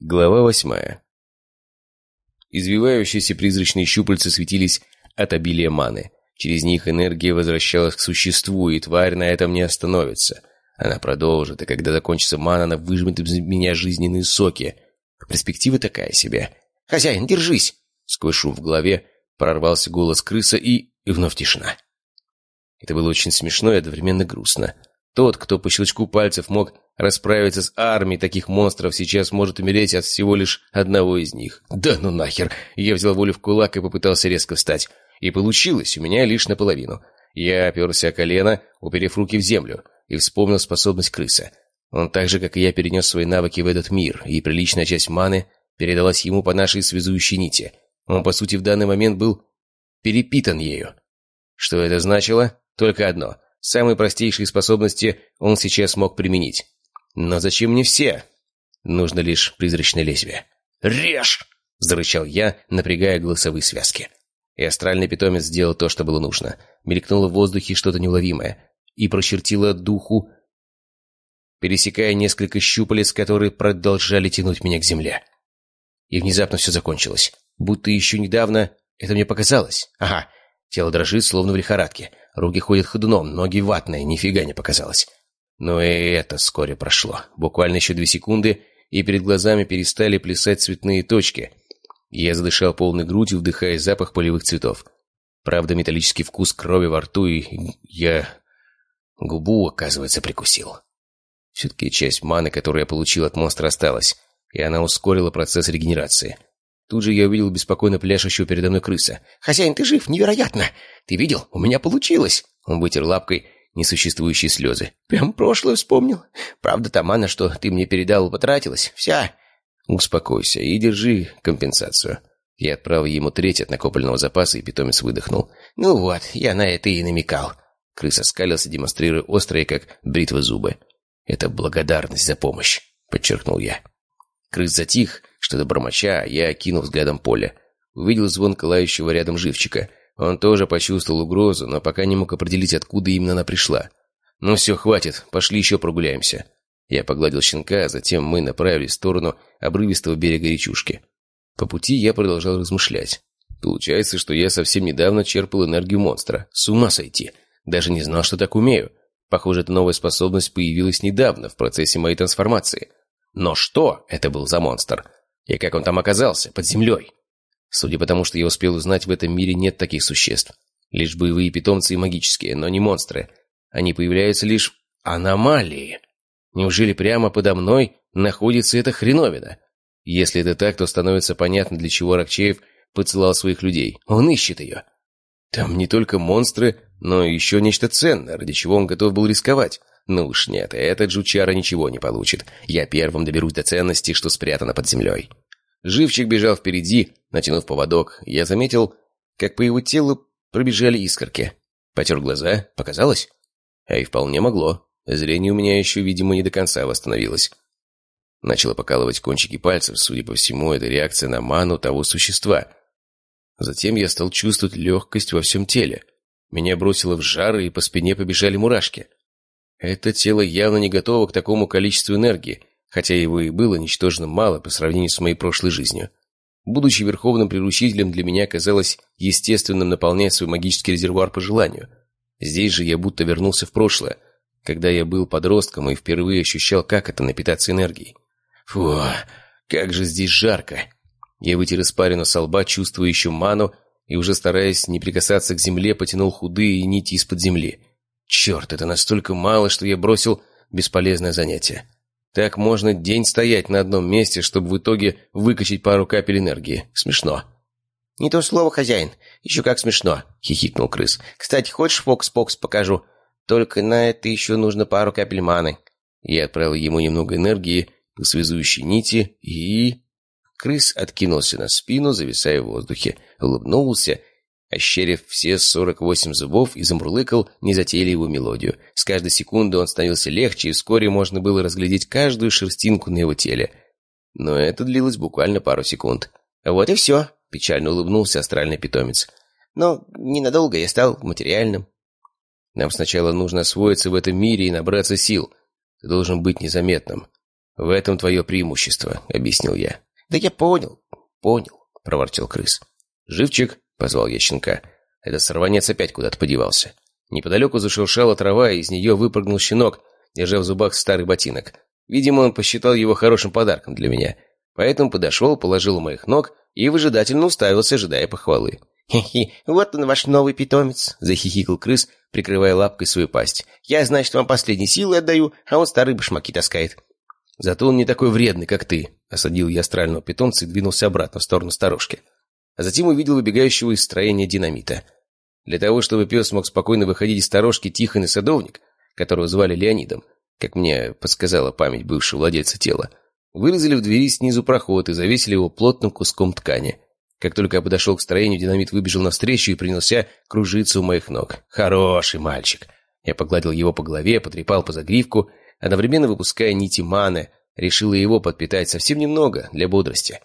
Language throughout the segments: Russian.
Глава восьмая. Извивающиеся призрачные щупальца светились от обилия маны. Через них энергия возвращалась к существу, и тварь на этом не остановится. Она продолжит, и когда закончится мана, она выжмет из меня жизненные соки. Перспектива такая себе. «Хозяин, держись!» Сквозь шум в голове прорвался голос крыса, и... и вновь тишина. Это было очень смешно и одновременно грустно. Тот, кто по щелчку пальцев мог расправиться с армией таких монстров, сейчас может умереть от всего лишь одного из них. Да ну нахер! Я взял волю в кулак и попытался резко встать. И получилось у меня лишь наполовину. Я оперся о колено, уперев руки в землю, и вспомнил способность крыса. Он так же, как и я, перенес свои навыки в этот мир, и приличная часть маны передалась ему по нашей связующей нити. Он, по сути, в данный момент был перепитан ею. Что это значило? Только одно. Самые простейшие способности он сейчас мог применить. Но зачем мне все? Нужно лишь призрачное лезвие. «Режь!» — зарычал я, напрягая голосовые связки. И астральный питомец сделал то, что было нужно. Мелькнуло в воздухе что-то неуловимое и прочертило духу, пересекая несколько щупалец, которые продолжали тянуть меня к земле. И внезапно все закончилось. Будто еще недавно это мне показалось. Ага, тело дрожит, словно в лихорадке. Руки ходят ходуном, ноги ватные, нифига не показалось. Но и это вскоре прошло. Буквально еще две секунды, и перед глазами перестали плясать цветные точки. Я задышал полной грудью, вдыхая запах полевых цветов. Правда, металлический вкус крови во рту, и я губу, оказывается, прикусил. Все-таки часть маны, которую я получил от монстра, осталась, и она ускорила процесс регенерации. Тут же я увидел беспокойно пляшущего передо мной крыса. «Хозяин, ты жив! Невероятно! Ты видел? У меня получилось!» Он вытер лапкой несуществующие слезы. «Прям прошлое вспомнил. Правда, та мана, что ты мне передал, потратилась. Вся!» «Успокойся и держи компенсацию». Я отправил ему треть от накопленного запаса, и питомец выдохнул. «Ну вот, я на это и намекал». Крыса скалился, демонстрируя острые, как бритва, зубы. «Это благодарность за помощь», — подчеркнул я. Крыс затих, что-то бормоча, я окинул взглядом поле. Увидел звон лающего рядом живчика. Он тоже почувствовал угрозу, но пока не мог определить, откуда именно она пришла. «Ну все, хватит, пошли еще прогуляемся». Я погладил щенка, затем мы направились в сторону обрывистого берега речушки. По пути я продолжал размышлять. Получается, что я совсем недавно черпал энергию монстра. С ума сойти. Даже не знал, что так умею. Похоже, эта новая способность появилась недавно, в процессе моей трансформации. Но что это был за монстр? И как он там оказался, под землей? Судя по тому, что я успел узнать, в этом мире нет таких существ. Лишь боевые питомцы и магические, но не монстры. Они появляются лишь аномалии. Неужели прямо подо мной находится эта хреновина? Если это так, то становится понятно, для чего Рокчеев поцелал своих людей. Он ищет ее. Там не только монстры, но еще нечто ценное, ради чего он готов был рисковать. Ну уж нет, этот жучара ничего не получит. Я первым доберусь до ценности, что спрятано под землей. Живчик бежал впереди, натянув поводок. Я заметил, как по его телу пробежали искорки. Потер глаза. Показалось? А и вполне могло. Зрение у меня еще, видимо, не до конца восстановилось. Начало покалывать кончики пальцев. Судя по всему, это реакция на ману того существа. Затем я стал чувствовать легкость во всем теле. Меня бросило в жар, и по спине побежали мурашки. Это тело явно не готово к такому количеству энергии, хотя его и было ничтожно мало по сравнению с моей прошлой жизнью. Будучи верховным приручителем, для меня казалось естественным наполнять свой магический резервуар по желанию. Здесь же я будто вернулся в прошлое, когда я был подростком и впервые ощущал, как это напитаться энергией. Фу, как же здесь жарко! Я вытер испарину со лба, чувствуя еще ману, и уже стараясь не прикасаться к земле, потянул худые нити из-под земли. Черт, это настолько мало, что я бросил бесполезное занятие. Так можно день стоять на одном месте, чтобы в итоге выкачать пару капель энергии. Смешно. «Не то слово, хозяин. Еще как смешно», — хихикнул крыс. «Кстати, хочешь фокс-покс покажу? Только на это еще нужно пару капель маны». Я отправил ему немного энергии по связующей нити и... Крыс откинулся на спину, зависая в воздухе, улыбнулся ощерив все сорок восемь зубов и замурлыкал незатейливую мелодию. С каждой секунды он становился легче, и вскоре можно было разглядеть каждую шерстинку на его теле. Но это длилось буквально пару секунд. «Вот и все», — печально улыбнулся астральный питомец. «Но ненадолго я стал материальным». «Нам сначала нужно освоиться в этом мире и набраться сил. Ты должен быть незаметным». «В этом твое преимущество», — объяснил я. «Да я понял, понял», — проворчал крыс. «Живчик», — позвал я щенка. Этот сорванец опять куда-то подевался. Неподалеку зашуршала трава, и из нее выпрыгнул щенок, держа в зубах старый ботинок. Видимо, он посчитал его хорошим подарком для меня. Поэтому подошел, положил у моих ног и выжидательно уставился, ожидая похвалы. «Хе-хе, вот он, ваш новый питомец», — захихикал крыс, прикрывая лапкой свою пасть. «Я, значит, вам последние силы отдаю, а он старые башмаки таскает». «Зато он не такой вредный, как ты», — осадил я астрального питомца и двинулся обратно в сторону сторожки. А затем увидел выбегающего из строения динамита. Для того, чтобы пес мог спокойно выходить из сторожки Тихон и Садовник, которого звали Леонидом, как мне подсказала память бывшего владельца тела, вырезали в двери снизу проход и завесили его плотным куском ткани. Как только я подошел к строению, динамит выбежал навстречу и принялся кружиться у моих ног. «Хороший мальчик!» Я погладил его по голове, потрепал по загривку, одновременно выпуская нити маны, решила его подпитать совсем немного, для бодрости.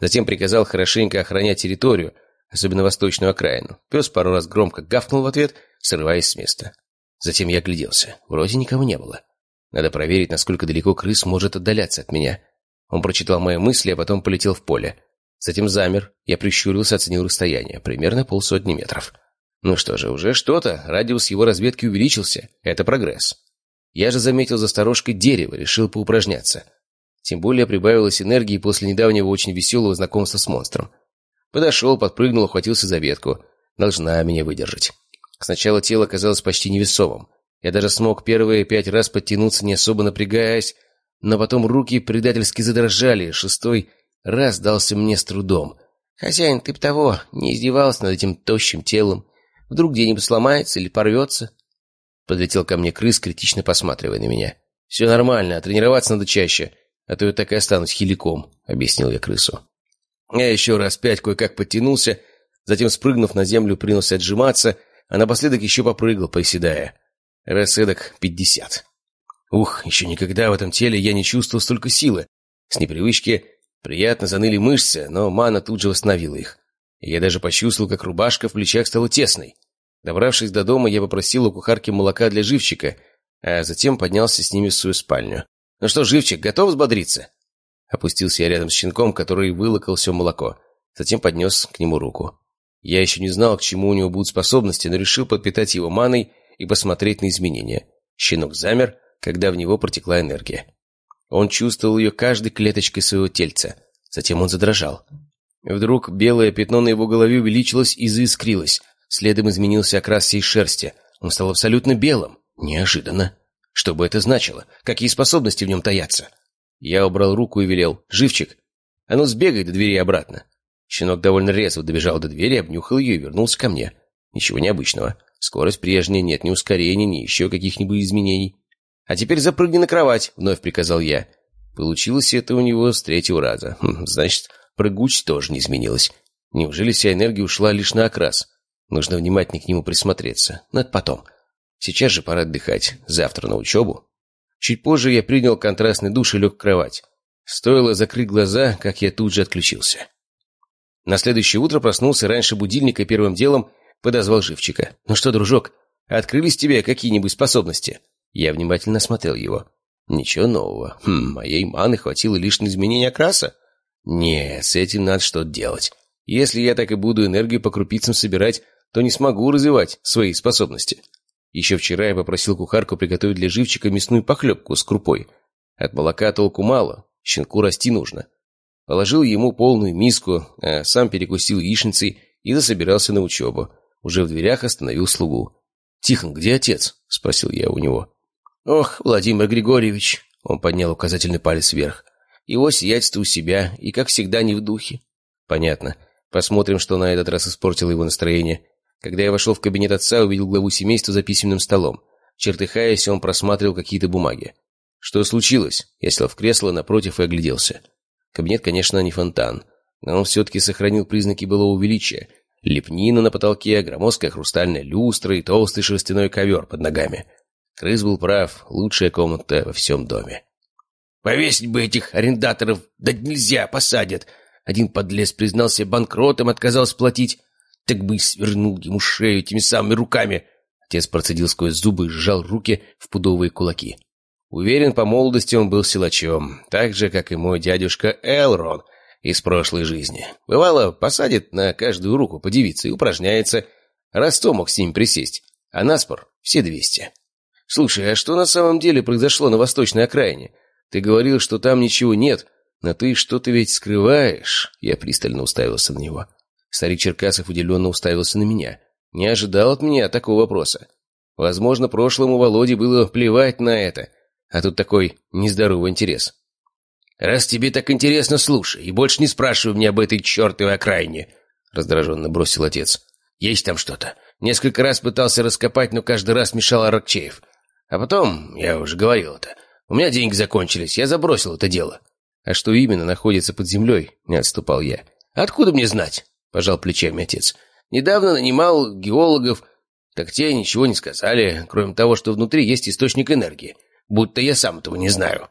Затем приказал хорошенько охранять территорию, особенно восточную окраину. Пес пару раз громко гавкнул в ответ, срываясь с места. Затем я огляделся. Вроде никого не было. Надо проверить, насколько далеко крыс может отдаляться от меня. Он прочитал мои мысли, а потом полетел в поле. Затем замер. Я прищурился, оценил расстояние. Примерно полсотни метров. Ну что же, уже что-то. Радиус его разведки увеличился. Это прогресс. Я же заметил за сторожкой дерево, решил поупражняться. Тем более прибавилось энергии после недавнего очень веселого знакомства с монстром. Подошел, подпрыгнул, ухватился за ветку. Должна меня выдержать. Сначала тело казалось почти невесомым. Я даже смог первые пять раз подтянуться, не особо напрягаясь, но потом руки предательски задрожали, шестой раз дался мне с трудом. «Хозяин, ты б того, не издевался над этим тощим телом. Вдруг где-нибудь сломается или порвется?» Подлетел ко мне крыс, критично посматривая на меня. «Все нормально, тренироваться надо чаще, а то я так и останусь хиликом», — объяснил я крысу. Я еще раз пять кое-как подтянулся, затем, спрыгнув на землю, принялся отжиматься, а напоследок еще попрыгал, приседая. Раз пятьдесят. Ух, еще никогда в этом теле я не чувствовал столько силы. С непривычки приятно заныли мышцы, но мана тут же восстановила их. Я даже почувствовал, как рубашка в плечах стала тесной. Добравшись до дома, я попросил у кухарки молока для живчика, а затем поднялся с ними в свою спальню. «Ну что, живчик, готов взбодриться?» Опустился я рядом с щенком, который вылокал все молоко. Затем поднес к нему руку. Я еще не знал, к чему у него будут способности, но решил подпитать его маной и посмотреть на изменения. Щенок замер, когда в него протекла энергия. Он чувствовал ее каждой клеточкой своего тельца. Затем он задрожал. Вдруг белое пятно на его голове увеличилось и заискрилось. Следом изменился окрас всей шерсти. Он стал абсолютно белым. Неожиданно. Что бы это значило? Какие способности в нем таятся? Я убрал руку и велел. «Живчик, а ну сбегай до двери обратно». Щенок довольно резво добежал до двери, обнюхал ее и вернулся ко мне. Ничего необычного. Скорость прежняя, нет ни ускорения, ни еще каких-нибудь изменений. «А теперь запрыгни на кровать», — вновь приказал я. Получилось это у него с третьего раза. Хм, значит, прыгучесть тоже не изменилась. Неужели вся энергия ушла лишь на окрас? Нужно внимательнее к нему присмотреться. Но это потом. Сейчас же пора отдыхать. Завтра на учебу. Чуть позже я принял контрастный душ и лег в кровать. Стоило закрыть глаза, как я тут же отключился. На следующее утро проснулся раньше будильника и первым делом подозвал живчика. «Ну что, дружок, открылись тебе какие-нибудь способности?» Я внимательно смотрел его. «Ничего нового. Хм, моей маны хватило лишь на изменение окраса?» «Нет, с этим надо что-то делать. Если я так и буду энергию по крупицам собирать, то не смогу развивать свои способности». Еще вчера я попросил кухарку приготовить для живчика мясную похлебку с крупой. От молока толку мало, щенку расти нужно. Положил ему полную миску, а сам перекусил яичницей и засобирался на учебу. Уже в дверях остановил слугу. «Тихон, где отец?» — спросил я у него. «Ох, Владимир Григорьевич!» — он поднял указательный палец вверх. «Его сиятельство у себя, и, как всегда, не в духе». «Понятно. Посмотрим, что на этот раз испортило его настроение. Когда я вошел в кабинет отца, увидел главу семейства за письменным столом. Чертыхаясь, он просматривал какие-то бумаги. «Что случилось?» Я сел в кресло напротив и огляделся. Кабинет, конечно, не фонтан, но он все-таки сохранил признаки былого величия. Лепнина на потолке, громоздкая хрустальная люстра и толстый шерстяной ковер под ногами. Крыс был прав, лучшая комната во всем доме. «Повесить бы этих арендаторов, да нельзя, посадят!» Один подлез признался банкротом, отказался платить. Так бы и свернул ему шею этими самыми руками. Отец процедил сквозь зубы и сжал руки в пудовые кулаки. Уверен, по молодости он был силачом, так же, как и мой дядюшка Элрон из прошлой жизни. Бывало, посадит на каждую руку по девице и упражняется, раз то мог с ним присесть, а наспор — все двести. Слушай, а что на самом деле произошло на восточной окраине? Ты говорил, что там ничего нет, но ты что-то ведь скрываешь. Я пристально уставился на него. Старик Черкасов удивленно уставился на меня. Не ожидал от меня такого вопроса. Возможно, прошлому Володе было плевать на это, а тут такой нездоровый интерес. «Раз тебе так интересно, слушай, и больше не спрашивай меня об этой чертовой окраине», — раздраженно бросил отец. «Есть там что-то. Несколько раз пытался раскопать, но каждый раз мешал Аракчеев. А потом, я уже говорил это, у меня деньги закончились, я забросил это дело». «А что именно находится под землей?» — не отступал я. «Откуда мне знать?» — пожал плечами отец. «Недавно нанимал геологов, так те ничего не сказали, кроме того, что внутри есть источник энергии будто я сам этого не знаю.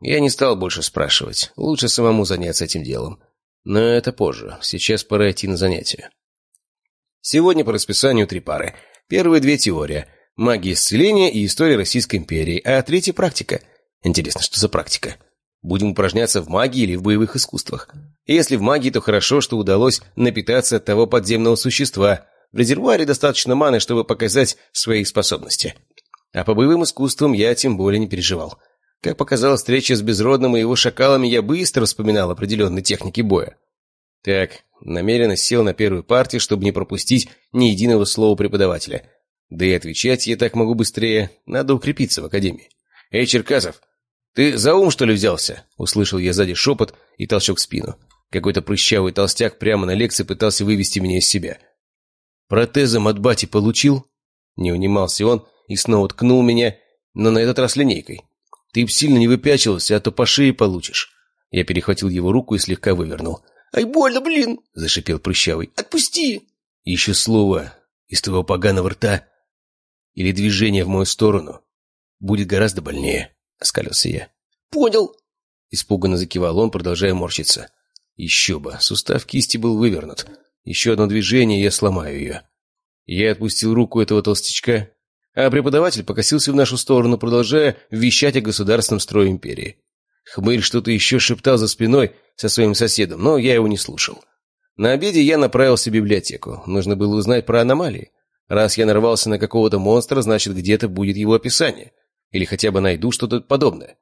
Я не стал больше спрашивать. Лучше самому заняться этим делом. Но это позже. Сейчас пора идти на занятия. Сегодня по расписанию три пары. Первые две теория. Магия исцеления и история Российской империи. А третья практика. Интересно, что за практика? Будем упражняться в магии или в боевых искусствах? Если в магии, то хорошо, что удалось напитаться от того подземного существа. В резервуаре достаточно маны, чтобы показать свои способности. А по боевым искусствам я тем более не переживал. Как показала встреча с Безродным и его шакалами, я быстро вспоминал определенные техники боя. Так, намеренно сел на первую партию, чтобы не пропустить ни единого слова преподавателя. Да и отвечать я так могу быстрее. Надо укрепиться в академии. «Эй, Черкасов, ты за ум, что ли, взялся?» Услышал я сзади шепот и толчок в спину. Какой-то прыщавый толстяк прямо на лекции пытался вывести меня из себя. «Протезом от бати получил?» Не унимался он, и снова ткнул меня, но на этот раз линейкой. «Ты б сильно не выпячивался, а то по шее получишь». Я перехватил его руку и слегка вывернул. «Ай, больно, блин!» — зашипел прыщавый. «Отпусти!» «Еще слово из твоего поганого рта или движение в мою сторону будет гораздо больнее», — оскалился я. «Понял!» — испуганно закивал он, продолжая морщиться. «Еще бы! Сустав кисти был вывернут. Еще одно движение, и я сломаю ее». Я отпустил руку этого толстячка а преподаватель покосился в нашу сторону, продолжая вещать о государственном строе империи. Хмырь что-то еще шептал за спиной со своим соседом, но я его не слушал. На обеде я направился в библиотеку. Нужно было узнать про аномалии. Раз я нарвался на какого-то монстра, значит, где-то будет его описание. Или хотя бы найду что-то подобное.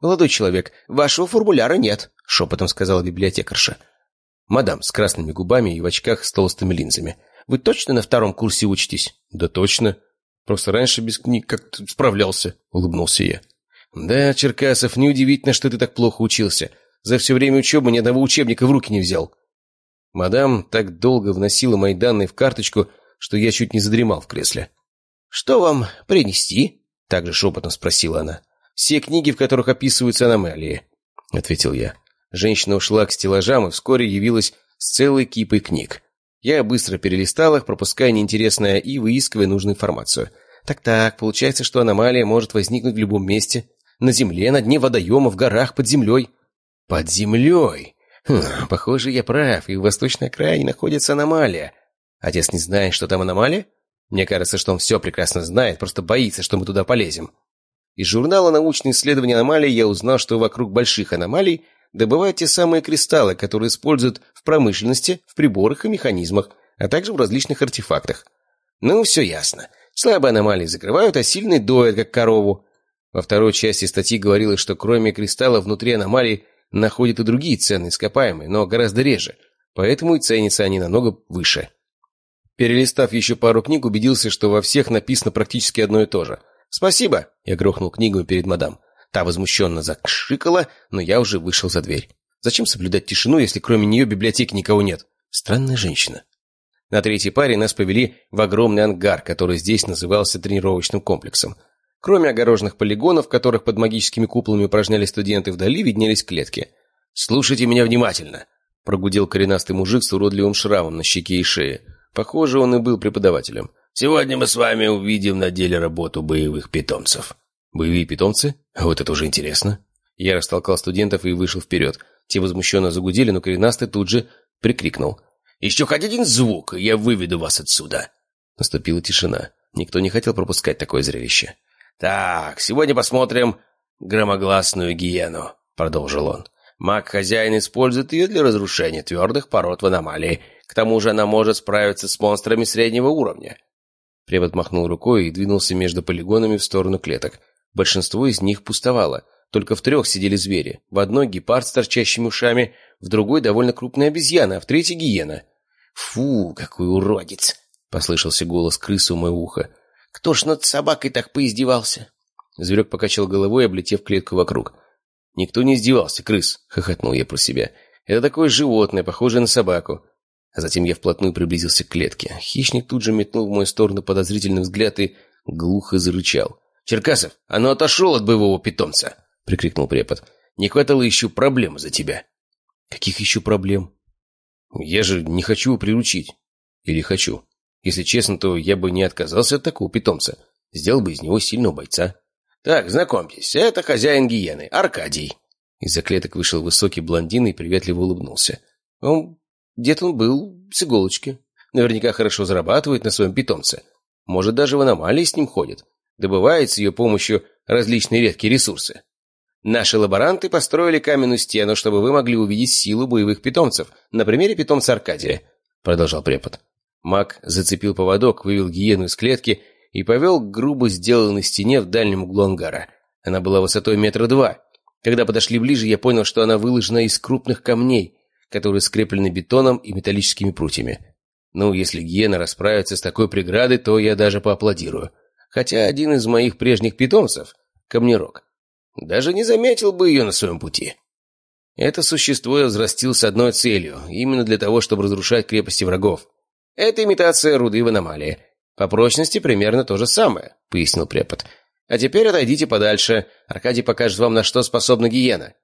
«Молодой человек, вашего формуляра нет», — шепотом сказала библиотекарша. «Мадам, с красными губами и в очках с толстыми линзами. Вы точно на втором курсе учитесь?» «Да точно», Просто раньше без книг как-то справлялся», — улыбнулся я. «Да, Черкасов, неудивительно, что ты так плохо учился. За все время учебы ни одного учебника в руки не взял». Мадам так долго вносила мои данные в карточку, что я чуть не задремал в кресле. «Что вам принести?» — также шепотом спросила она. «Все книги, в которых описываются аномалии», — ответил я. Женщина ушла к стеллажам и вскоре явилась с целой кипой книг. Я быстро перелистал их, пропуская неинтересное и выискивая нужную информацию. Так-так, получается, что аномалия может возникнуть в любом месте. На земле, на дне водоема, в горах, под землей. Под землей? Хм, похоже, я прав, и в восточной окраине находится аномалия. Отец не знает, что там аномалия? Мне кажется, что он все прекрасно знает, просто боится, что мы туда полезем. Из журнала «Научные исследования аномалий» я узнал, что вокруг больших аномалий добывают те самые кристаллы, которые используют в промышленности, в приборах и механизмах, а также в различных артефактах. Ну, все ясно. Слабые аномалии закрывают, а сильные доят, как корову. Во второй части статьи говорилось, что кроме кристаллов внутри аномалий находят и другие ценные ископаемые, но гораздо реже, поэтому и ценятся они намного выше. Перелистав еще пару книг, убедился, что во всех написано практически одно и то же. «Спасибо!» — я грохнул книгу перед мадам. Та возмущенно закшикала, но я уже вышел за дверь. Зачем соблюдать тишину, если кроме нее в библиотеке никого нет? Странная женщина. На третьей паре нас повели в огромный ангар, который здесь назывался тренировочным комплексом. Кроме огороженных полигонов, в которых под магическими куполами упражнялись студенты, вдали виднелись клетки. «Слушайте меня внимательно!» – прогудел коренастый мужик с уродливым шрамом на щеке и шее. Похоже, он и был преподавателем. «Сегодня мы с вами увидим на деле работу боевых питомцев». Боевые питомцы? Вот это уже интересно. Я растолкал студентов и вышел вперед. Те возмущенно загудели, но коренастый тут же прикрикнул. «Еще хоть один звук, и я выведу вас отсюда!» Наступила тишина. Никто не хотел пропускать такое зрелище. «Так, сегодня посмотрим, громогласную гиену», — продолжил он. «Маг-хозяин использует ее для разрушения твердых пород в аномалии. К тому же она может справиться с монстрами среднего уровня». Препод махнул рукой и двинулся между полигонами в сторону клеток. Большинство из них пустовало. Только в трех сидели звери. В одной гепард с торчащими ушами, в другой довольно крупная обезьяна, а в третьей гиена. «Фу, какой уродец!» — послышался голос крысы у моего уха. «Кто ж над собакой так поиздевался?» Зверек покачал головой, облетев клетку вокруг. «Никто не издевался, крыс!» — хохотнул я про себя. «Это такое животное, похожее на собаку». Затем я вплотную приблизился к клетке. Хищник тут же метнул в мою сторону подозрительный взгляд и глухо зарычал. «Черкасов, ну отошел от боевого питомца!» — прикрикнул препод. «Не хватало еще проблем за тебя». «Каких еще проблем?» «Я же не хочу его приручить. Или хочу. Если честно, то я бы не отказался от такого питомца. Сделал бы из него сильного бойца». «Так, знакомьтесь, это хозяин гиены, Аркадий». Из-за клеток вышел высокий блондин и приветливо улыбнулся. Он где-то он был с иголочки. Наверняка хорошо зарабатывает на своем питомце. Может, даже в аномалии с ним ходит. Добывает с ее помощью различные редкие ресурсы. Наши лаборанты построили каменную стену, чтобы вы могли увидеть силу боевых питомцев. На примере питомца Аркадия, — продолжал препод. Маг зацепил поводок, вывел гиену из клетки и повел к грубо сделанной стене в дальнем углу ангара. Она была высотой метра два. Когда подошли ближе, я понял, что она выложена из крупных камней, которые скреплены бетоном и металлическими прутьями. Ну, если гиена расправится с такой преградой, то я даже поаплодирую. Хотя один из моих прежних питомцев, камнерок, даже не заметил бы ее на своем пути. Это существо я взрастил с одной целью, именно для того, чтобы разрушать крепости врагов. Это имитация руды в аномалии. По прочности примерно то же самое, пояснил препод. А теперь отойдите подальше. Аркадий покажет вам, на что способна гиена.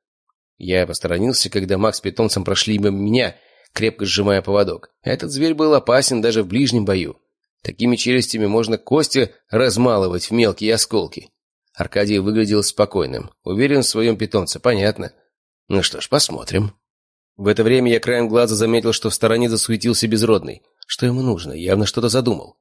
Я посторонился, когда Макс с питомцем прошли мимо меня, крепко сжимая поводок. Этот зверь был опасен даже в ближнем бою. Такими челюстями можно кости размалывать в мелкие осколки. Аркадий выглядел спокойным, уверен в своем питомце, понятно. Ну что ж, посмотрим. В это время я краем глаза заметил, что в стороне засуетился безродный. Что ему нужно? Явно что-то задумал.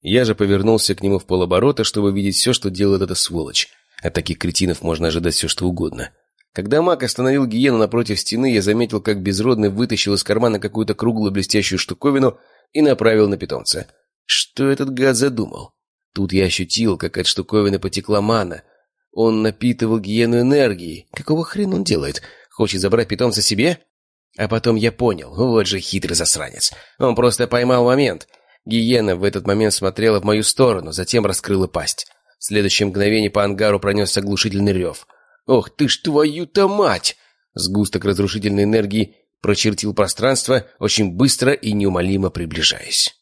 Я же повернулся к нему в полоборота, чтобы видеть все, что делает эта сволочь. От таких кретинов можно ожидать все, что угодно. Когда маг остановил гиену напротив стены, я заметил, как безродный вытащил из кармана какую-то круглую блестящую штуковину и направил на питомца. Что этот гад задумал? Тут я ощутил, как от штуковины потекла мана. Он напитывал гиену энергией. Какого хрена он делает? Хочет забрать питомца себе? А потом я понял, вот же хитрый засранец. Он просто поймал момент. Гиена в этот момент смотрела в мою сторону, затем раскрыла пасть. В следующее мгновение по ангару пронесся оглушительный рев. «Ох ты ж твою-то мать!» Сгусток разрушительной энергии прочертил пространство, очень быстро и неумолимо приближаясь.